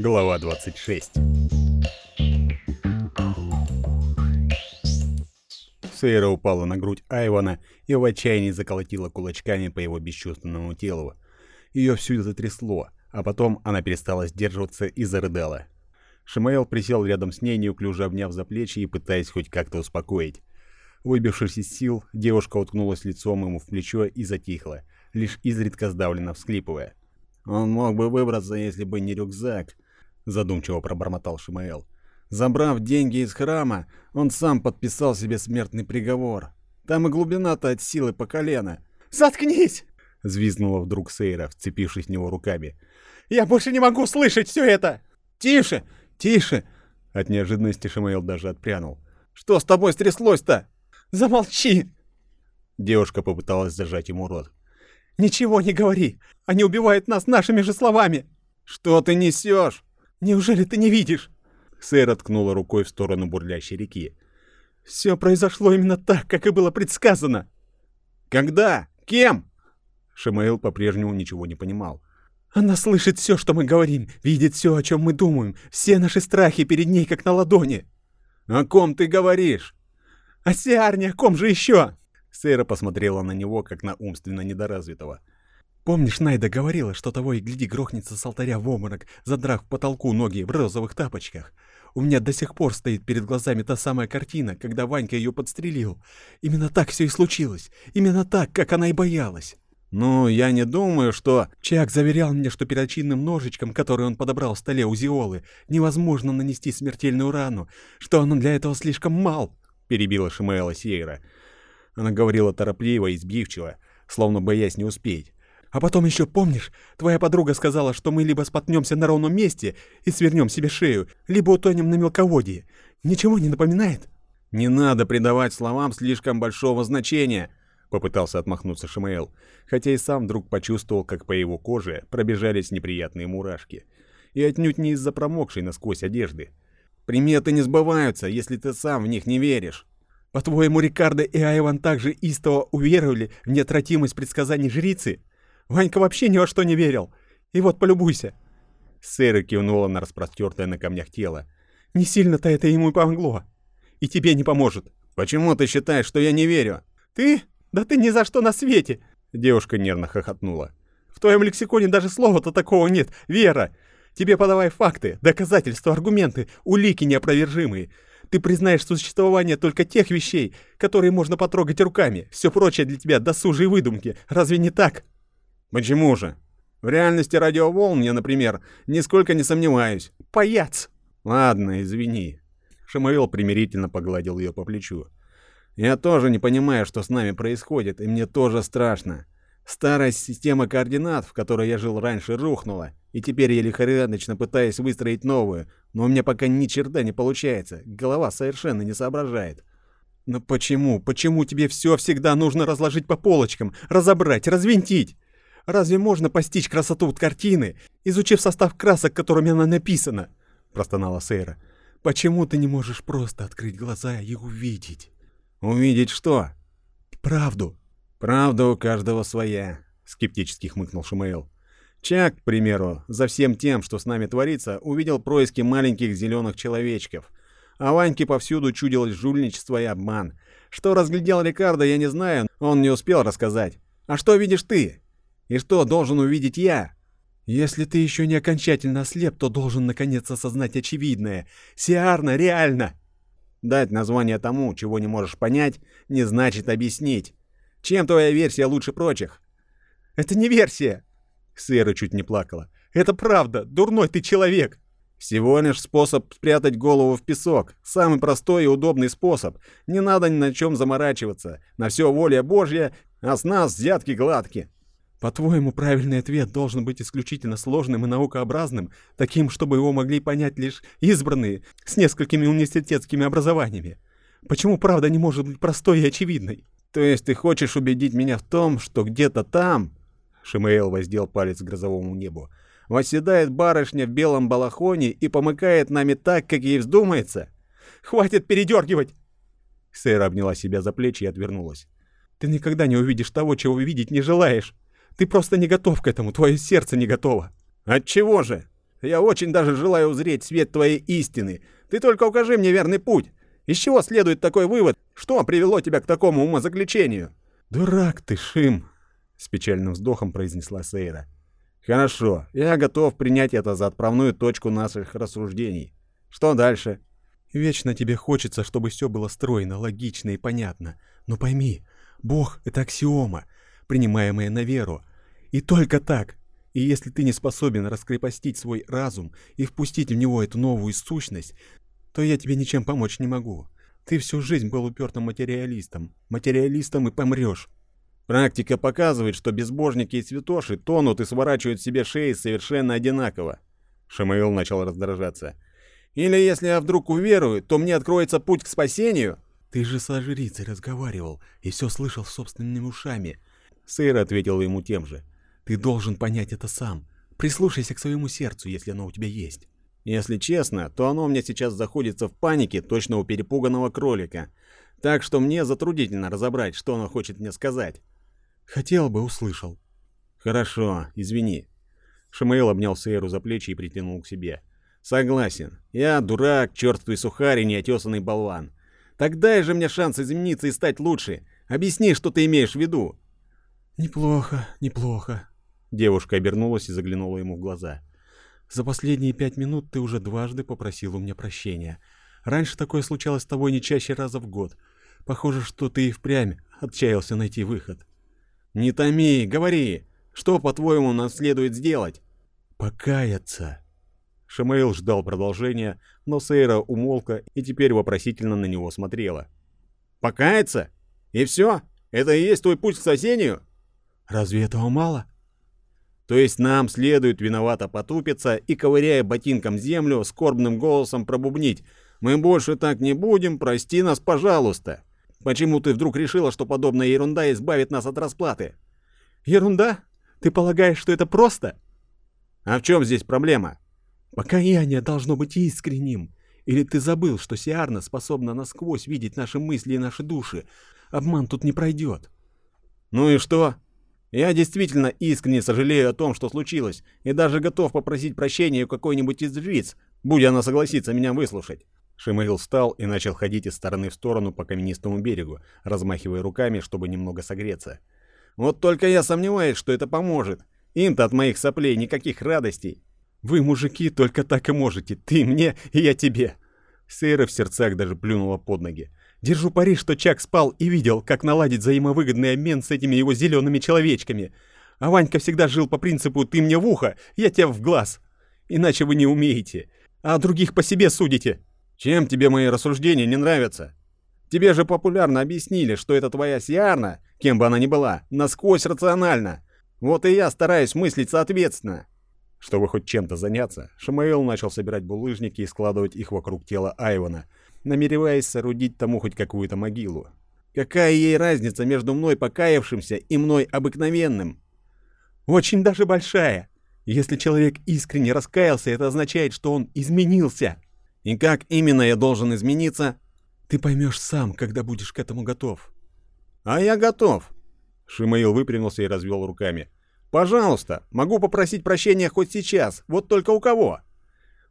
Глава 26 Сейра упала на грудь Айвана и в отчаянии заколотила кулачками по его бесчувственному телу. Ее всю затрясло, а потом она перестала сдерживаться и зарыдала. Шимаэл присел рядом с ней, неуклюже обняв за плечи и пытаясь хоть как-то успокоить. Выбившись из сил, девушка уткнулась лицом ему в плечо и затихла, лишь изредка сдавленно всклипывая. «Он мог бы выбраться, если бы не рюкзак», — задумчиво пробормотал Шимаэл. «Забрав деньги из храма, он сам подписал себе смертный приговор. Там и глубина-то от силы по колено». «Заткнись!» — взвизгнула вдруг Сейра, вцепившись в него руками. «Я больше не могу слышать все это!» «Тише! Тише!» От неожиданности Шимаэл даже отпрянул. «Что с тобой стряслось-то?» «Замолчи!» Девушка попыталась зажать ему рот. «Ничего не говори! Они убивают нас нашими же словами!» «Что ты несешь?» «Неужели ты не видишь?» Сэра ткнула рукой в сторону бурлящей реки. «Все произошло именно так, как и было предсказано!» «Когда? Кем?» Шамаил по-прежнему ничего не понимал. «Она слышит все, что мы говорим, видит все, о чем мы думаем, все наши страхи перед ней, как на ладони!» «О ком ты говоришь?» «О Сиарне, о ком же еще?» Сейра посмотрела на него, как на умственно недоразвитого. «Помнишь, Найда говорила, что того и гляди грохнется с алтаря в обморок, задрав к потолку ноги в розовых тапочках? У меня до сих пор стоит перед глазами та самая картина, когда Ванька ее подстрелил. Именно так все и случилось. Именно так, как она и боялась». «Ну, я не думаю, что...» Чак заверял мне, что перочинным ножичком, который он подобрал в столе у Зиолы, невозможно нанести смертельную рану, что он для этого слишком мал, — перебила Шимаэла Сейра. Она говорила торопливо и сбивчиво, словно боясь не успеть. «А потом еще помнишь, твоя подруга сказала, что мы либо споткнемся на ровном месте и свернем себе шею, либо утонем на мелководье. Ничего не напоминает?» «Не надо придавать словам слишком большого значения», — попытался отмахнуться Шимаэл, хотя и сам вдруг почувствовал, как по его коже пробежались неприятные мурашки. И отнюдь не из-за промокшей насквозь одежды. «Приметы не сбываются, если ты сам в них не веришь». По-твоему, Рикардо и Айван также истово уверовали в неотвратимость предсказаний жрицы? Ванька вообще ни во что не верил. И вот полюбуйся. Сэра кивнула на распростертое на камнях тело. Не сильно-то это ему и помогло. И тебе не поможет. Почему ты считаешь, что я не верю? Ты? Да ты ни за что на свете. Девушка нервно хохотнула. В твоем лексиконе даже слова-то такого нет. Вера. Тебе подавай факты, доказательства, аргументы, улики неопровержимые. Ты признаешь существование только тех вещей, которые можно потрогать руками. Все прочее для тебя досужие выдумки. Разве не так? Почему же? В реальности радиоволн я, например, нисколько не сомневаюсь. Паяц! Ладно, извини. Шамаил примирительно погладил ее по плечу. Я тоже не понимаю, что с нами происходит, и мне тоже страшно. Старая система координат, в которой я жил раньше, рухнула, и теперь я лихорадочно пытаюсь выстроить новую, но у меня пока ни черта не получается, голова совершенно не соображает. Но почему, почему тебе все всегда нужно разложить по полочкам, разобрать, развинтить? Разве можно постичь красоту картины, изучив состав красок, которыми она написана? Простонала Сейра. Почему ты не можешь просто открыть глаза и увидеть? Увидеть что? Правду. Правда у каждого своя, скептически хмыкнул Шамаэл. Чак, к примеру, за всем тем, что с нами творится, увидел происки маленьких зеленых человечков. А Ваньке повсюду чудилось жульничество и обман. Что разглядел Рикардо, я не знаю, он не успел рассказать. А что видишь ты? И что должен увидеть я? Если ты еще не окончательно ослеп, то должен наконец осознать очевидное. Сиарно, реально. Дать название тому, чего не можешь понять, не значит объяснить. Чем твоя версия лучше прочих? Это не версия. Сэра чуть не плакала. «Это правда! Дурной ты человек!» «Всего лишь способ спрятать голову в песок. Самый простой и удобный способ. Не надо ни на чем заморачиваться. На все воля Божья, а с нас взятки гладки». «По-твоему, правильный ответ должен быть исключительно сложным и наукообразным, таким, чтобы его могли понять лишь избранные с несколькими университетскими образованиями? Почему правда не может быть простой и очевидной?» «То есть ты хочешь убедить меня в том, что где-то там, Шимаэл воздел палец к грозовому небу. «Восседает барышня в белом балахоне и помыкает нами так, как ей вздумается!» «Хватит передергивать!» Сэра обняла себя за плечи и отвернулась. «Ты никогда не увидишь того, чего видеть не желаешь. Ты просто не готов к этому, твое сердце не готово». «Отчего же?» Я очень даже желаю узреть свет твоей истины. Ты только укажи мне верный путь. Из чего следует такой вывод? Что привело тебя к такому умозаключению?» «Дурак ты, Шим!» — с печальным вздохом произнесла Сейра. «Хорошо, я готов принять это за отправную точку наших рассуждений. Что дальше?» «Вечно тебе хочется, чтобы все было стройно, логично и понятно. Но пойми, Бог — это аксиома, принимаемая на веру. И только так. И если ты не способен раскрепостить свой разум и впустить в него эту новую сущность, то я тебе ничем помочь не могу. Ты всю жизнь был упертым материалистом. Материалистом и помрешь. Практика показывает, что безбожники и святоши тонут и сворачивают себе шеи совершенно одинаково. Шамаил начал раздражаться. Или если я вдруг уверую, то мне откроется путь к спасению? Ты же со жрицей разговаривал и все слышал собственными ушами. Сейр ответил ему тем же. Ты должен понять это сам. Прислушайся к своему сердцу, если оно у тебя есть. Если честно, то оно мне сейчас заходится в панике точно у перепуганного кролика. Так что мне затруднительно разобрать, что оно хочет мне сказать. Хотел бы, услышал. Хорошо, извини. Шамаил обнял Сейру за плечи и притянул к себе. Согласен. Я дурак, черствый сухарь и неотесанный болван. Так дай же мне шанс измениться и стать лучше. Объясни, что ты имеешь в виду. Неплохо, неплохо. Девушка обернулась и заглянула ему в глаза. За последние пять минут ты уже дважды попросил у меня прощения. Раньше такое случалось с тобой не чаще раза в год. Похоже, что ты и впрямь отчаялся найти выход. «Не томи, говори! Что, по-твоему, нам следует сделать?» «Покаяться!» Шамаил ждал продолжения, но Сейра умолкла и теперь вопросительно на него смотрела. «Покаяться? И все? Это и есть твой путь к спасению?» «Разве этого мало?» «То есть нам следует виновато потупиться и, ковыряя ботинком землю, скорбным голосом пробубнить «Мы больше так не будем, прости нас, пожалуйста!» Почему ты вдруг решила, что подобная ерунда избавит нас от расплаты? Ерунда? Ты полагаешь, что это просто? А в чем здесь проблема? Покаяние должно быть искренним. Или ты забыл, что Сиарна способна насквозь видеть наши мысли и наши души? Обман тут не пройдет. Ну и что? Я действительно искренне сожалею о том, что случилось, и даже готов попросить прощения у какой-нибудь из жриц, будь она согласится меня выслушать. Шимаил встал и начал ходить из стороны в сторону по каменистому берегу, размахивая руками, чтобы немного согреться. «Вот только я сомневаюсь, что это поможет. Им-то от моих соплей никаких радостей». «Вы, мужики, только так и можете. Ты мне, и я тебе». Сейра в сердцах даже плюнула под ноги. «Держу пари, что Чак спал и видел, как наладить взаимовыгодный обмен с этими его зелеными человечками. А Ванька всегда жил по принципу «ты мне в ухо, я тебе в глаз». Иначе вы не умеете. А других по себе судите. Чем тебе мои рассуждения не нравятся? Тебе же популярно объяснили, что это твоя Сиарна, кем бы она ни была, насквозь рационально. Вот и я стараюсь мыслить соответственно. Чтобы хоть чем-то заняться, Шамаэл начал собирать булыжники и складывать их вокруг тела Айвана, намереваясь соорудить тому хоть какую-то могилу. Какая ей разница между мной покаявшимся и мной обыкновенным? Очень даже большая. Если человек искренне раскаялся, это означает, что он изменился. И как именно я должен измениться? Ты поймешь сам, когда будешь к этому готов. А я готов. Шимаил выпрямился и развел руками. Пожалуйста, могу попросить прощения хоть сейчас, вот только у кого?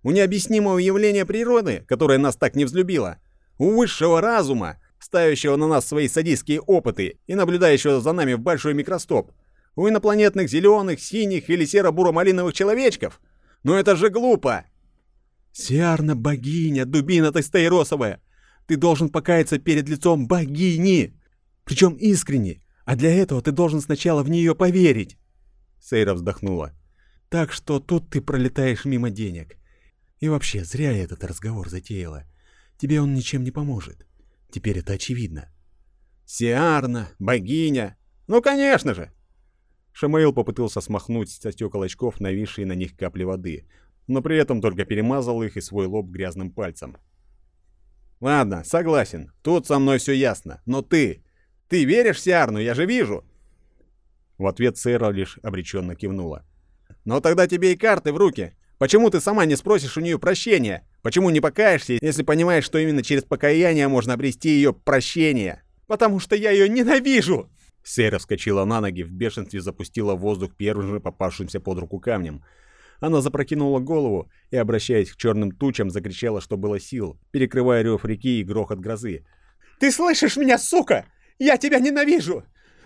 У необъяснимого явления природы, которое нас так не взлюбило. У высшего разума, ставящего на нас свои садистские опыты и наблюдающего за нами в большой микроскоп. У инопланетных зеленых, синих или серо-буро-малиновых человечков. Но это же глупо! Сиарна богиня, дубина ты стаиросовая. Ты должен покаяться перед лицом богини. Причем искренне. А для этого ты должен сначала в нее поверить. Сейра вздохнула. Так что тут ты пролетаешь мимо денег. И вообще, зря я этот разговор затеяла. Тебе он ничем не поможет. Теперь это очевидно. Сиарна, богиня. Ну, конечно же. Шамаил попытался смахнуть со стекол очков нависшие на них капли воды, но при этом только перемазал их и свой лоб грязным пальцем. «Ладно, согласен, тут со мной все ясно, но ты... Ты веришь Сиарну, я же вижу!» В ответ Сейра лишь обреченно кивнула. «Но тогда тебе и карты в руки. Почему ты сама не спросишь у нее прощения? Почему не покаешься, если понимаешь, что именно через покаяние можно обрести ее прощение?» «Потому что я ее ненавижу!» Сейра вскочила на ноги, в бешенстве запустила в воздух первым же попавшимся под руку камнем. Она запрокинула голову и, обращаясь к черным тучам, закричала, что было сил, перекрывая рев реки и грохот грозы. «Ты слышишь меня, сука? Я тебя ненавижу!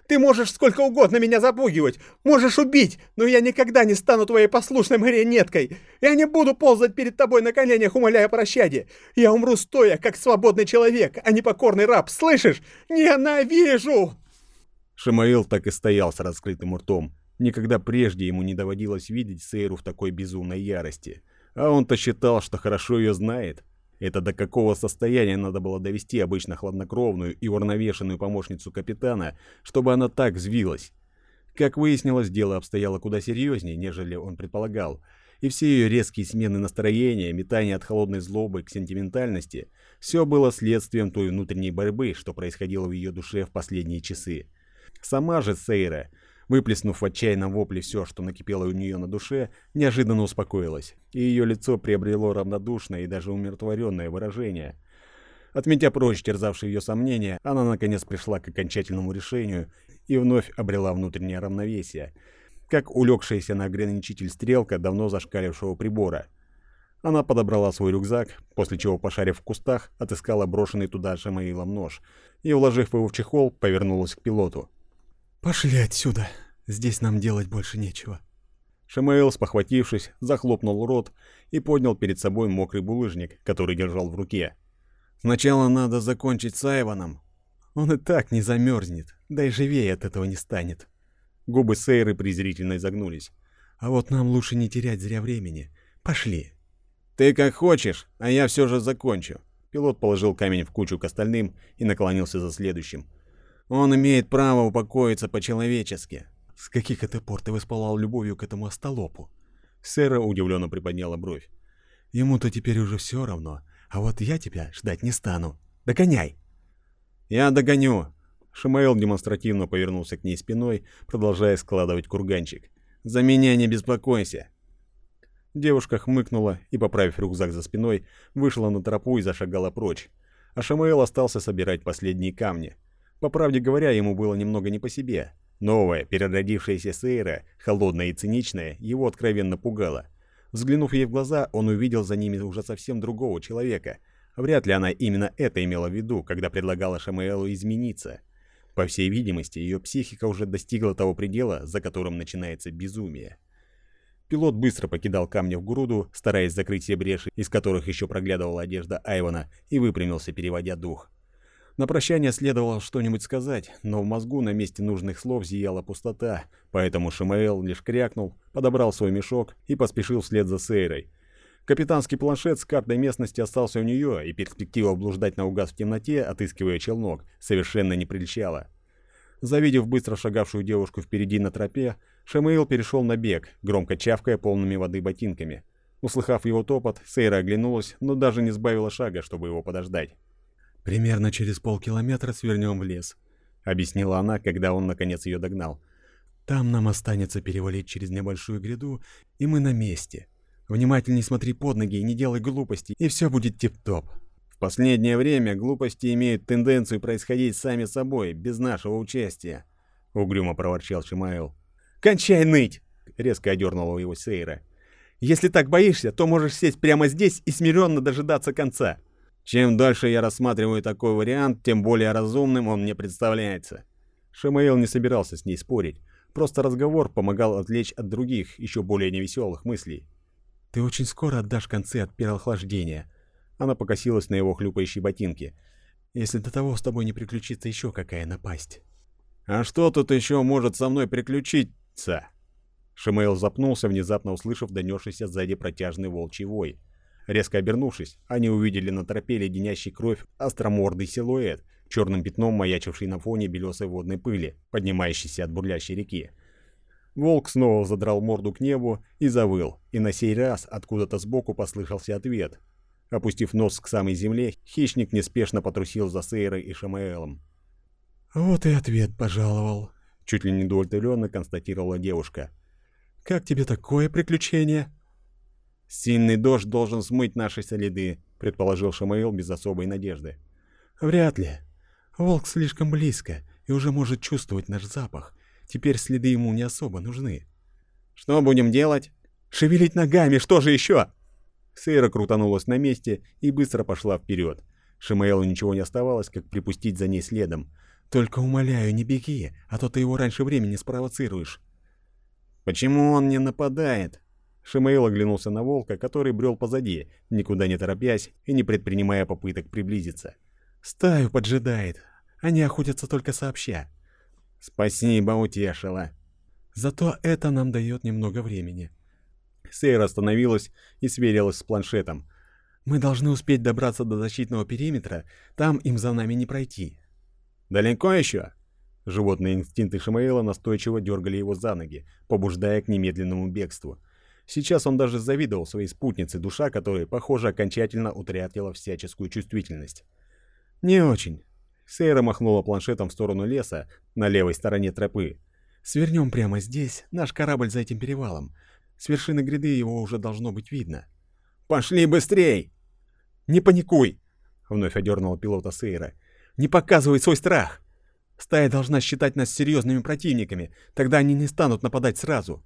Ты можешь сколько угодно меня запугивать, можешь убить, но я никогда не стану твоей послушной марионеткой. Я не буду ползать перед тобой на коленях, умоляя прощаде. Я умру стоя, как свободный человек, а не покорный раб, слышишь? Ненавижу!» Шамаил так и стоял с раскрытым ртом. Никогда прежде ему не доводилось видеть Сейру в такой безумной ярости. А он-то считал, что хорошо ее знает. Это до какого состояния надо было довести обычно хладнокровную и уравновешенную помощницу капитана, чтобы она так взвилась? Как выяснилось, дело обстояло куда серьезнее, нежели он предполагал, и все ее резкие смены настроения, метание от холодной злобы к сентиментальности, все было следствием той внутренней борьбы, что происходило в ее душе в последние часы. Сама же Сейра Выплеснув в отчаянном вопле все, что накипело у нее на душе, неожиданно успокоилась, и ее лицо приобрело равнодушное и даже умиротворенное выражение. Отметя прочь терзавшие ее сомнения, она наконец пришла к окончательному решению и вновь обрела внутреннее равновесие, как улегшаяся на ограничитель стрелка давно зашкалившего прибора. Она подобрала свой рюкзак, после чего, пошарив в кустах, отыскала брошенный туда Шамаилом нож и, уложив его в чехол, повернулась к пилоту. «Пошли отсюда. Здесь нам делать больше нечего». Шамаэл, спохватившись, захлопнул рот и поднял перед собой мокрый булыжник, который держал в руке. «Сначала надо закончить с Айваном. Он и так не замерзнет, да и живее от этого не станет». Губы Сейры презрительно изогнулись. «А вот нам лучше не терять зря времени. Пошли». «Ты как хочешь, а я все же закончу». Пилот положил камень в кучу к остальным и наклонился за следующим. Он имеет право упокоиться по-человечески. С каких это пор ты воспалал любовью к этому остолопу? Сэра удивленно приподняла бровь. Ему-то теперь уже все равно, а вот я тебя ждать не стану. Догоняй. Я догоню. Шамаэл демонстративно повернулся к ней спиной, продолжая складывать курганчик. За меня не беспокойся. Девушка хмыкнула и, поправив рюкзак за спиной, вышла на тропу и зашагала прочь. А Шамаэл остался собирать последние камни. По правде говоря, ему было немного не по себе. Новая, переродившаяся Сейра, холодная и циничная, его откровенно пугала. Взглянув ей в глаза, он увидел за ними уже совсем другого человека. Вряд ли она именно это имела в виду, когда предлагала Шамаэлу измениться. По всей видимости, ее психика уже достигла того предела, за которым начинается безумие. Пилот быстро покидал камни в груду, стараясь закрыть все бреши, из которых еще проглядывала одежда Айвана, и выпрямился, переводя дух. На прощание следовало что-нибудь сказать, но в мозгу на месте нужных слов зияла пустота, поэтому Шимаэл лишь крякнул, подобрал свой мешок и поспешил вслед за Сейрой. Капитанский планшет с картой местности остался у нее, и перспектива блуждать наугад в темноте, отыскивая челнок, совершенно не прельщала. Завидев быстро шагавшую девушку впереди на тропе, Шамаил перешел на бег, громко чавкая полными воды ботинками. Услыхав его топот, Сейра оглянулась, но даже не сбавила шага, чтобы его подождать. «Примерно через полкилометра свернем в лес», — объяснила она, когда он наконец ее догнал. «Там нам останется перевалить через небольшую гряду, и мы на месте. Внимательней смотри под ноги и не делай глупостей, и все будет тип-топ». В последнее время глупости имеют тенденцию происходить сами собой, без нашего участия, — угрюмо проворчал Шимаэл. «Кончай ныть!» — резко одернула его Сейра. «Если так боишься, то можешь сесть прямо здесь и смиренно дожидаться конца». Чем дольше я рассматриваю такой вариант, тем более разумным он мне представляется. Шамаил не собирался с ней спорить. Просто разговор помогал отвлечь от других, еще более невеселых мыслей. «Ты очень скоро отдашь концы от переохлаждения». Она покосилась на его хлюпающие ботинки. «Если до того с тобой не приключится еще какая напасть». «А что тут еще может со мной приключиться?» Шамаил запнулся, внезапно услышав донесшийся сзади протяжный волчий вой. Резко обернувшись, они увидели на тропе леденящий кровь остромордый силуэт, черным пятном маячивший на фоне белесой водной пыли, поднимающейся от бурлящей реки. Волк снова задрал морду к небу и завыл, и на сей раз откуда-то сбоку послышался ответ. Опустив нос к самой земле, хищник неспешно потрусил за Сейрой и Шамаэлом. «Вот и ответ пожаловал», — чуть ли не удовлетворенно констатировала девушка. «Как тебе такое приключение?» «Сильный дождь должен смыть наши следы», — предположил Шамаил без особой надежды. «Вряд ли. Волк слишком близко и уже может чувствовать наш запах. Теперь следы ему не особо нужны». «Что будем делать?» Шевелить ногами, что же еще? Сейра крутанулась на месте и быстро пошла вперед. Шимаэлу ничего не оставалось, как припустить за ней следом. «Только умоляю, не беги, а то ты его раньше времени спровоцируешь». «Почему он не нападает?» Шимаэл оглянулся на волка, который брел позади, никуда не торопясь и не предпринимая попыток приблизиться. «Стаю поджидает. Они охотятся только сообща». «Спасибо, утешила». «Зато это нам дает немного времени». Сейра остановилась и сверилась с планшетом. «Мы должны успеть добраться до защитного периметра, там им за нами не пройти». «Далеко еще?» Животные инстинкты Шамаэла настойчиво дергали его за ноги, побуждая к немедленному бегству. Сейчас он даже завидовал своей спутнице, душа которой, похоже, окончательно утратила всяческую чувствительность. «Не очень». Сейра махнула планшетом в сторону леса, на левой стороне тропы. «Свернем прямо здесь, наш корабль за этим перевалом. С вершины гряды его уже должно быть видно». «Пошли быстрей!» «Не паникуй!» — вновь одернула пилота Сейра. «Не показывай свой страх! Стая должна считать нас серьезными противниками, тогда они не станут нападать сразу».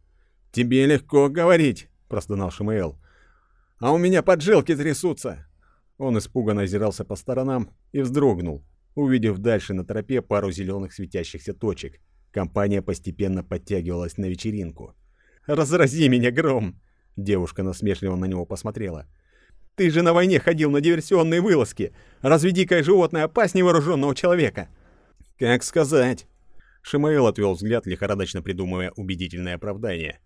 «Тебе легко говорить», — простонал Шимаэл. «А у меня поджилки трясутся». Он испуганно озирался по сторонам и вздрогнул, увидев дальше на тропе пару зеленых светящихся точек. Компания постепенно подтягивалась на вечеринку. «Разрази меня, гром!» Девушка насмешливо на него посмотрела. «Ты же на войне ходил на диверсионные вылазки! Разве дикое животное опаснее вооруженного человека?» «Как сказать?» Шимаэл отвел взгляд, лихорадочно придумывая убедительное оправдание.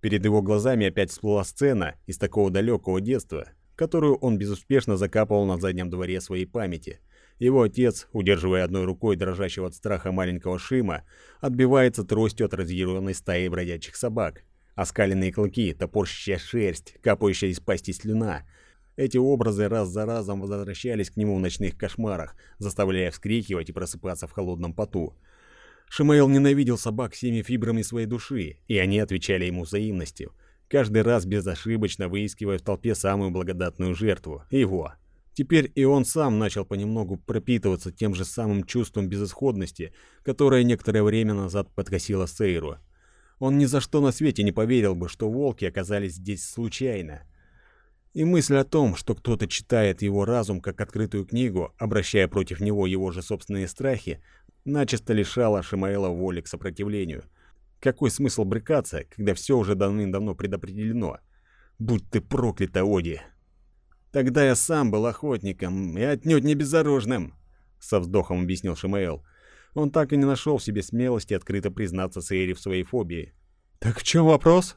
Перед его глазами опять всплыла сцена из такого далекого детства, которую он безуспешно закапывал на заднем дворе своей памяти. Его отец, удерживая одной рукой дрожащего от страха маленького Шима, отбивается тростью от разъяренной стаи бродячих собак. Оскаленные клыки, топорщащая шерсть, капающая из пасти слюна. Эти образы раз за разом возвращались к нему в ночных кошмарах, заставляя вскрикивать и просыпаться в холодном поту. Шимаэл ненавидел собак всеми фибрами своей души, и они отвечали ему взаимностью, каждый раз безошибочно выискивая в толпе самую благодатную жертву — его. Теперь и он сам начал понемногу пропитываться тем же самым чувством безысходности, которое некоторое время назад подкосило Сейру. Он ни за что на свете не поверил бы, что волки оказались здесь случайно. И мысль о том, что кто-то читает его разум как открытую книгу, обращая против него его же собственные страхи, начисто лишала Шимаэла воли к сопротивлению. Какой смысл брыкаться, когда все уже давным-давно предопределено? Будь ты проклята, Оди! Тогда я сам был охотником и отнюдь не безоружным, со вздохом объяснил Шимаэл. Он так и не нашел в себе смелости открыто признаться Сейре в своей фобии. «Так в чем вопрос?»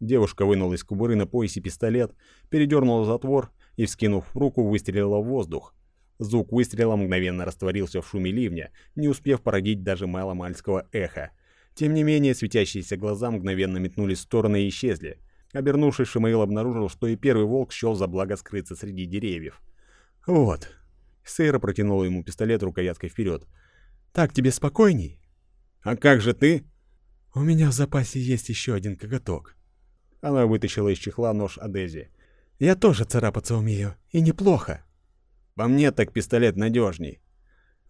Девушка вынула из кобуры на поясе пистолет, передернула затвор и, вскинув руку, выстрелила в воздух. Звук выстрела мгновенно растворился в шуме ливня, не успев породить даже маломальского эха. Тем не менее, светящиеся глаза мгновенно метнулись в стороны и исчезли. Обернувшись, Шимаил обнаружил, что и первый волк счел за благо скрыться среди деревьев. «Вот». Сейра протянула ему пистолет рукояткой вперед. «Так тебе спокойней?» «А как же ты?» «У меня в запасе есть еще один коготок». Она вытащила из чехла нож Адези. «Я тоже царапаться умею, и неплохо». По мне так пистолет надежней.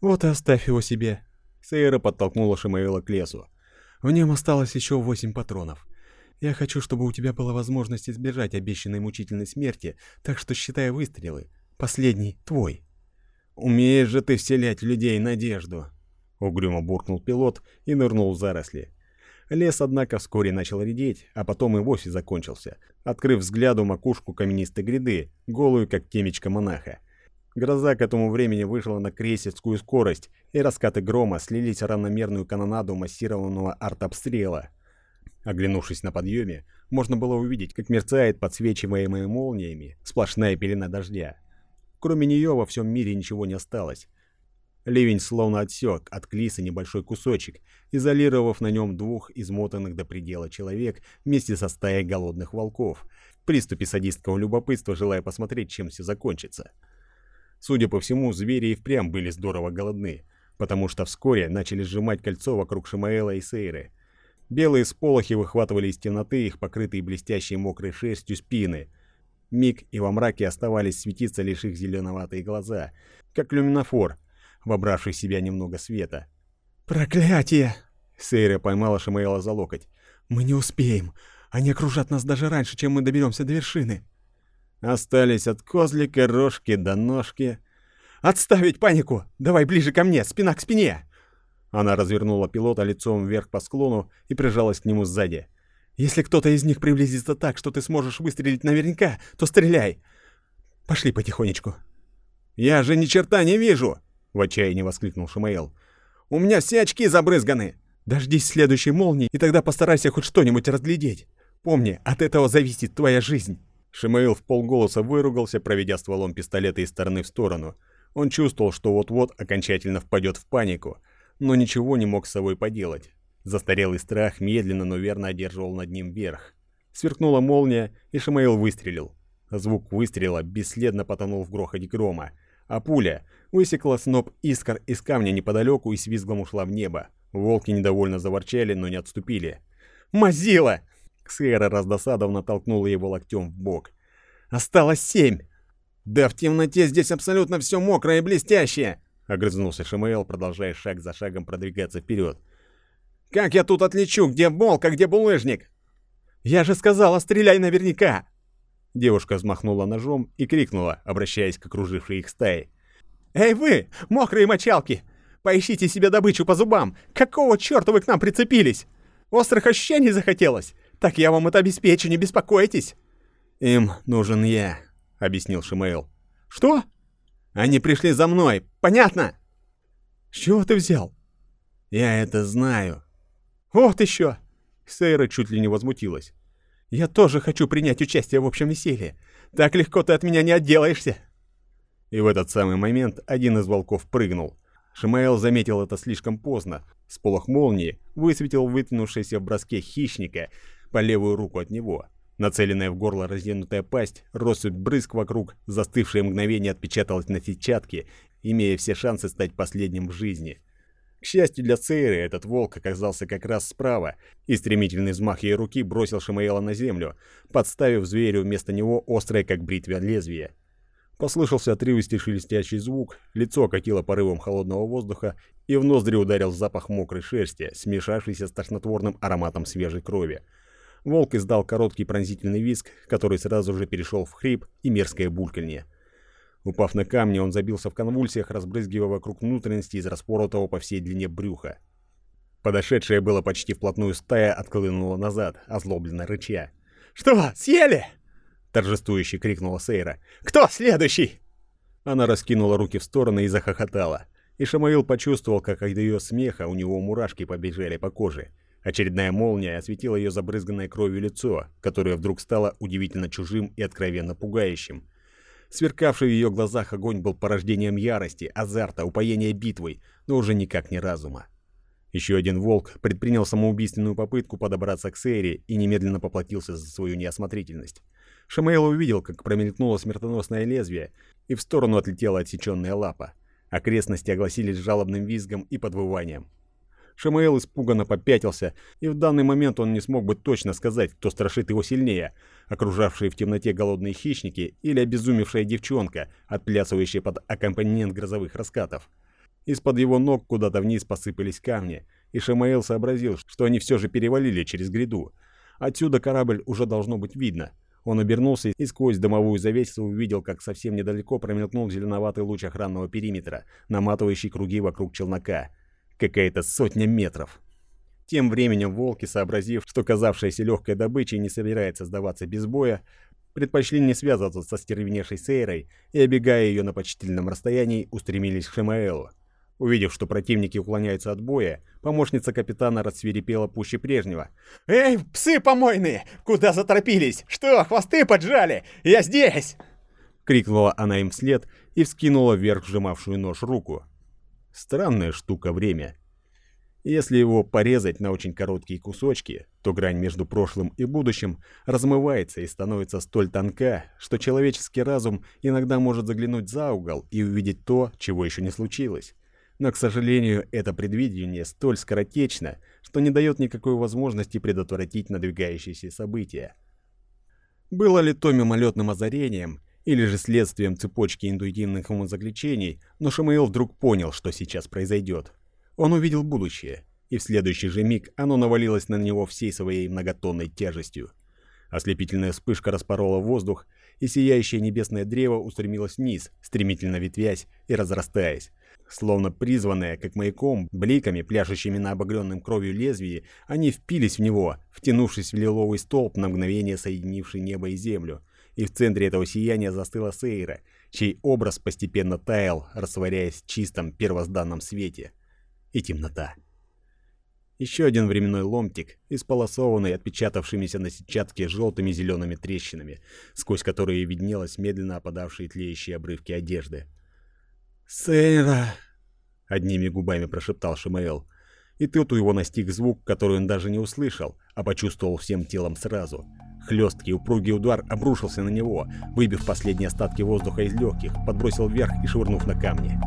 Вот и оставь его себе. Сейра подтолкнула Шимаэла к лесу. В нем осталось еще восемь патронов. Я хочу, чтобы у тебя была возможность избежать обещанной мучительной смерти, так что считай выстрелы. Последний твой. Умеешь же ты вселять в людей надежду. Угрюмо буркнул пилот и нырнул в заросли. Лес, однако, вскоре начал редеть, а потом и вовсе закончился, открыв взгляду макушку каменистой гряды, голую, как темечко монаха. Гроза к этому времени вышла на крейсерскую скорость, и раскаты грома слились в равномерную канонаду массированного артобстрела. Оглянувшись на подъеме, можно было увидеть, как мерцает подсвечиваемая молниями сплошная пелена дождя. Кроме нее во всем мире ничего не осталось. Ливень словно отсек от клиса небольшой кусочек, изолировав на нем двух измотанных до предела человек вместе со стаей голодных волков, в приступе садистского любопытства желая посмотреть, чем все закончится. Судя по всему, звери и впрямь были здорово голодны, потому что вскоре начали сжимать кольцо вокруг Шимаэла и Сейры. Белые сполохи выхватывали из темноты их покрытые блестящей мокрой шерстью спины. Миг и во мраке оставались светиться лишь их зеленоватые глаза, как люминофор, вобравший в себя немного света. «Проклятие!» Сейра поймала Шимаэла за локоть. «Мы не успеем. Они окружат нас даже раньше, чем мы доберемся до вершины. Остались от козлика рожки до ножки. Отставить панику! Давай ближе ко мне, спина к спине! Она развернула пилота лицом вверх по склону и прижалась к нему сзади. «Если кто-то из них приблизится так, что ты сможешь выстрелить наверняка, то стреляй! Пошли потихонечку!» «Я же ни черта не вижу!» — в отчаянии воскликнул Шамаэл. «У меня все очки забрызганы!» «Дождись следующей молнии, и тогда постарайся хоть что-нибудь разглядеть. Помни, от этого зависит твоя жизнь!» Шимаил в полголоса выругался, проведя стволом пистолета из стороны в сторону. Он чувствовал, что вот-вот окончательно впадет в панику, но ничего не мог с собой поделать. Застарелый страх медленно, но верно одерживал над ним верх. Сверкнула молния, и Шимаил выстрелил. Звук выстрела бесследно потонул в грохоте грома, а пуля высекла сноп искр из камня неподалеку и с визгом ушла в небо. Волки недовольно заворчали, но не отступили. «Мазила!» Ксейра раздосадованно толкнула его локтем в бок. «Осталось семь!» «Да в темноте здесь абсолютно все мокрое и блестящее!» Огрызнулся Шамаэл, продолжая шаг за шагом продвигаться вперед. «Как я тут отличу, где волк, а где булыжник?» «Я же сказала, стреляй наверняка!» Девушка взмахнула ножом и крикнула, обращаясь к окружившей их стае. «Эй вы, мокрые мочалки! Поищите себе добычу по зубам! Какого черта вы к нам прицепились? Острых ощущений захотелось? Так я вам это обеспечу, не беспокойтесь!» «Им нужен я», — объяснил Шимейл. «Что?» «Они пришли за мной, понятно?» «С чего ты взял?» «Я это знаю». «Вот еще!» Сейра чуть ли не возмутилась. «Я тоже хочу принять участие в общем веселье. Так легко ты от меня не отделаешься!» И в этот самый момент один из волков прыгнул. Шимаэл заметил это слишком поздно. Сполох молнии высветил вытянувшийся в броске хищника по левую руку от него. Нацеленная в горло разъянутая пасть, россыпь брызг вокруг, застывшее мгновение отпечаталось на сетчатке, имея все шансы стать последним в жизни. К счастью для Цейры, этот волк оказался как раз справа, и стремительный взмах ее руки бросил Шамаэла на землю, подставив зверю вместо него острое, как бритвя, лезвие. Послышался отрывистый шелестящий звук, лицо окатило порывом холодного воздуха, и в ноздри ударил запах мокрой шерсти, смешавшийся с тошнотворным ароматом свежей крови. Волк издал короткий пронзительный визг, который сразу же перешел в хрип и мерзкое бульканье. Упав на камни, он забился в конвульсиях, разбрызгивая вокруг внутренности из распоротого по всей длине брюха. Подошедшая было почти вплотную стая отклынула назад, озлобленно рыча. «Что, съели?» — торжествующе крикнула Сейра. «Кто следующий?» Она раскинула руки в стороны и захохотала. И Шамаил почувствовал, как от ее смеха у него мурашки побежали по коже. Очередная молния осветила ее забрызганное кровью лицо, которое вдруг стало удивительно чужим и откровенно пугающим. Сверкавший в ее глазах огонь был порождением ярости, азарта, упоения битвой, но уже никак не разума. Еще один волк предпринял самоубийственную попытку подобраться к Сейре и немедленно поплатился за свою неосмотрительность. Шамаэл увидел, как промелькнуло смертоносное лезвие, и в сторону отлетела отсеченная лапа. Окрестности огласились жалобным визгом и подвыванием. Шамаэл испуганно попятился, и в данный момент он не смог бы точно сказать, кто страшит его сильнее, окружавшие в темноте голодные хищники или обезумевшая девчонка, отплясывающая под аккомпанемент грозовых раскатов. Из-под его ног куда-то вниз посыпались камни, и Шамаэл сообразил, что они все же перевалили через гряду. Отсюда корабль уже должно быть видно. Он обернулся и сквозь дымовую завесу увидел, как совсем недалеко промелькнул зеленоватый луч охранного периметра, наматывающий круги вокруг челнока. Какая-то сотня метров. Тем временем волки, сообразив, что казавшаяся легкой добычей не собирается сдаваться без боя, предпочли не связываться со стервеневшей Сейрой и, обегая ее на почтительном расстоянии, устремились к Шамаэлу. Увидев, что противники уклоняются от боя, помощница капитана рассверепела пуще прежнего. «Эй, псы помойные! Куда заторопились? Что, хвосты поджали? Я здесь!» Крикнула она им вслед и вскинула вверх сжимавшую нож руку. Странная штука время. Если его порезать на очень короткие кусочки, то грань между прошлым и будущим размывается и становится столь тонка, что человеческий разум иногда может заглянуть за угол и увидеть то, чего еще не случилось. Но, к сожалению, это предвидение столь скоротечно, что не дает никакой возможности предотвратить надвигающиеся события. Было ли то мимолетным озарением, или же следствием цепочки интуитивных умозаключений, но Шамаил вдруг понял, что сейчас произойдет. Он увидел будущее, и в следующий же миг оно навалилось на него всей своей многотонной тяжестью. Ослепительная вспышка распорола воздух, и сияющее небесное древо устремилось вниз, стремительно ветвясь и разрастаясь. Словно призванные, как маяком, бликами, пляшущими на обогренном кровью лезвии, они впились в него, втянувшись в лиловый столб на мгновение соединивший небо и землю. И в центре этого сияния застыла Сейра, чей образ постепенно таял, растворяясь в чистом первозданном свете. И темнота. Еще один временной ломтик, исполосованный отпечатавшимися на сетчатке желтыми зелеными трещинами, сквозь которые виднелось медленно опадавшие тлеющие обрывки одежды. «Сейра!» — одними губами прошептал Шимаэл. И тут у его настиг звук, который он даже не услышал, а почувствовал всем телом сразу. Хлесткий упругий удар обрушился на него, выбив последние остатки воздуха из легких, подбросил вверх и швырнув на камни.